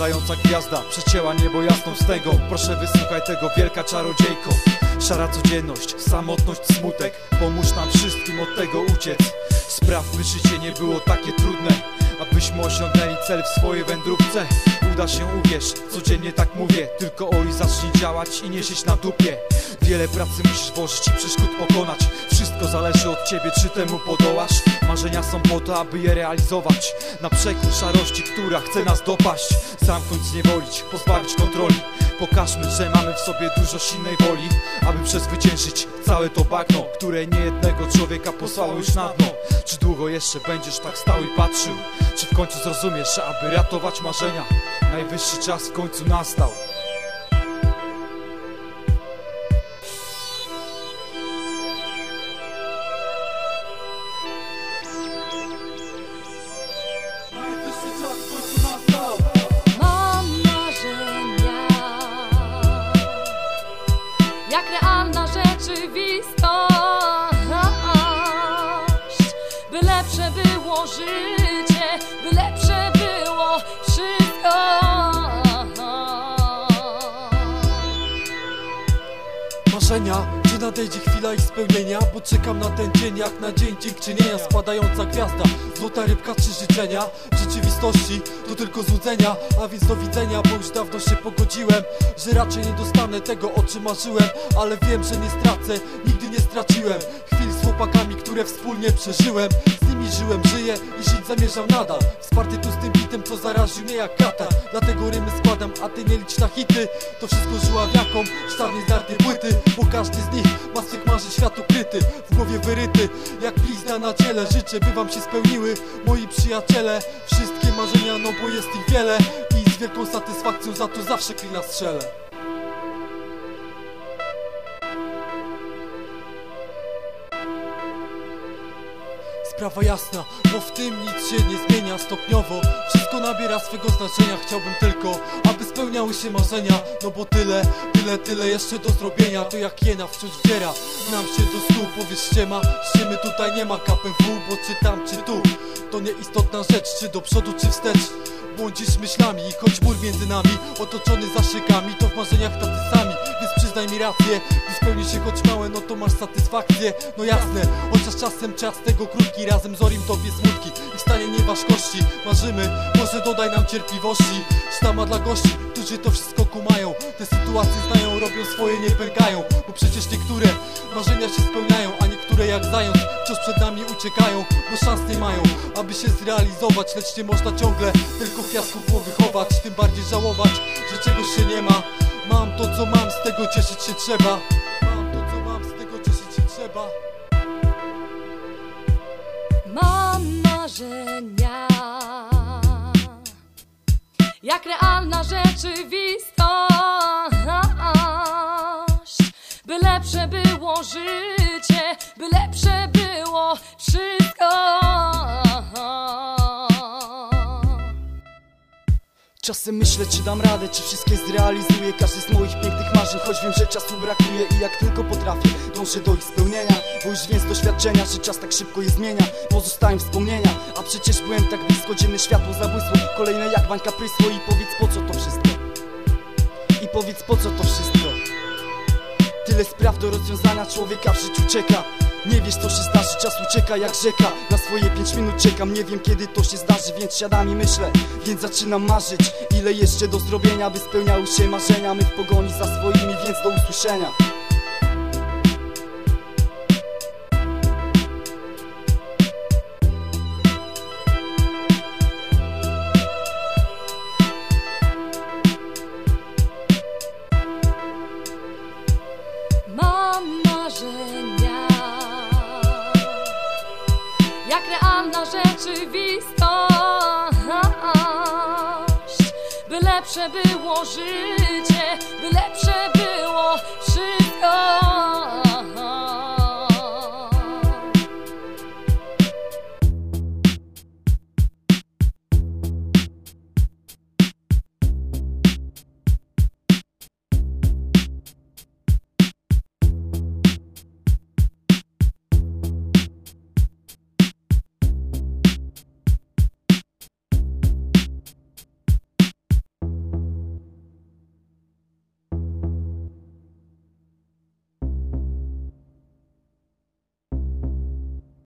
Spadająca gwiazda przecięła niebo jasną wstęgą Proszę wysłuchaj tego wielka czarodziejko. Szara codzienność, samotność, smutek. Pomóż nam wszystkim od tego uciec. Spraw by życie nie było takie trudne Abyśmy osiągnęli cel w swojej wędrówce Uda się, uwierz, codziennie tak mówię Tylko Oli zacznij działać i nie sieć na dupie. Wiele pracy musisz włożyć i przeszkód pokonać. Wszystko zależy od ciebie, czy temu podołasz. Marzenia są po to, aby je realizować. Na przekór szarości, która chce nas dopaść. Zamknąć, zniewolić, pozbawić kontroli. Pokażmy, że mamy w sobie dużo silnej woli Aby przezwyciężyć całe to bagno Które niejednego człowieka posłało już na dno. Czy długo jeszcze będziesz tak stał i patrzył? Czy w końcu zrozumiesz, aby ratować marzenia Najwyższy czas w końcu nastał. Najwyższy czas w końcu nastał. Mam marzenia. Jak realna rzeczywistość Marzenia, gdzie nadejdzie chwila ich spełnienia? Bo czekam na ten dzień jak na dzień dziękczynienia. Spadająca gwiazda, złota rybka trzy życzenia. W rzeczywistości to tylko złudzenia. A więc do widzenia, bo już dawno się pogodziłem Że raczej nie dostanę tego o czym marzyłem. Ale wiem, że nie stracę, nigdy nie straciłem chłopakami, które wspólnie przeżyłem. Z nimi żyłem, żyję i żyć zamierzam nadal. Wsparty tu z tym bitem, co zaraził mnie jak katar Dlatego rymy składam, a ty nie licz na hity. To wszystko żuławiakom, sztarnie zdarte płyty. Bo każdy z nich ma swych marzy świat ukryty. W głowie wyryty, jak blizna na ciele. Życzę, by wam się spełniły, moi przyjaciele. Wszystkie marzenia, no bo jest ich wiele. I z wielką satysfakcją za to zawsze klina strzelę Sprawa jasna, bo w tym nic się nie zmienia stopniowo. Wszystko nabiera swego znaczenia Chciałbym tylko, aby spełniały się marzenia. No bo tyle, tyle, tyle jeszcze do zrobienia To jak jena wciąż wdziera. Nam się do snu Powiesz ściema, ściemy tutaj nie ma KPW Bo czy tam, czy tu. To nieistotna rzecz, czy do przodu, czy wstecz Błądzisz myślami, choć mur między nami Otoczony zaszykami, to w marzeniach tacy sami Więc przyznaj mi rację, gdy spełni się choć małe No to masz satysfakcję, no jasne Chociaż czasem czas tego krótki Razem z Orim tobie smutki i stanie nieważkości. Marzymy, może dodaj nam cierpliwości. Sztama dla gości, którzy to wszystko kumają. Te sytuacje znają, robią swoje, nie pękają Bo przecież niektóre marzenia się spełniają jak zając wciąż przed nami uciekają Bo szans nie mają, aby się zrealizować Lecz nie można ciągle tylko w piasku głowy chować Tym bardziej żałować, że czegoś się nie ma. Mam to co mam, z tego cieszyć się trzeba. Mam to co mam, z tego cieszyć się trzeba. Mam marzenia. Jak realna rzeczywistość By lepsze było życie By lepsze było wszystko. Czasem myślę, czy dam radę, czy wszystkie zrealizuję. Każdy z moich pięknych marzeń, choć wiem, że czasu brakuje I jak tylko potrafię, dążę do ich spełnienia. Bo już wiem z doświadczenia, że czas tak szybko je zmienia. Pozostają wspomnienia, a przecież byłem tak blisko Dzienne światło zabłysło, kolejne jak bańka I powiedz po co to wszystko? I powiedz po co to wszystko? Tyle spraw do rozwiązania człowieka w życiu czeka nie wiesz co się zdarzy, czas ucieka jak rzeka. Na swoje pięć minut czekam, nie wiem kiedy to się zdarzy Więc siadam i myślę, więc zaczynam marzyć. Ile jeszcze do zrobienia, by spełniały się marzenia? My w pogoni za swoimi, więc do usłyszenia lepsze było życie By lepsze było wszystko